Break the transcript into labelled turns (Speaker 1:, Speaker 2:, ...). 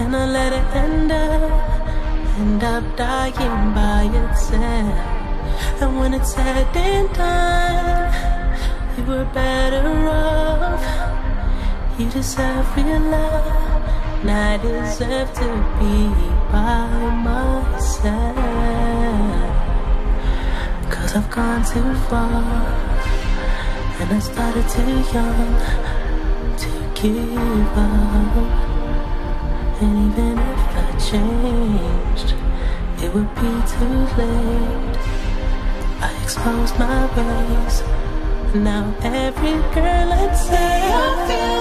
Speaker 1: and I let it end up, end up dying by itself. And when it's said and done, you were better off. You deserve real love, and I deserve to be by myself. Cause I've gone too far. And I started too young to give up. And even if I changed, it would be too late. I exposed my ways. Now every girl I'd say I feel.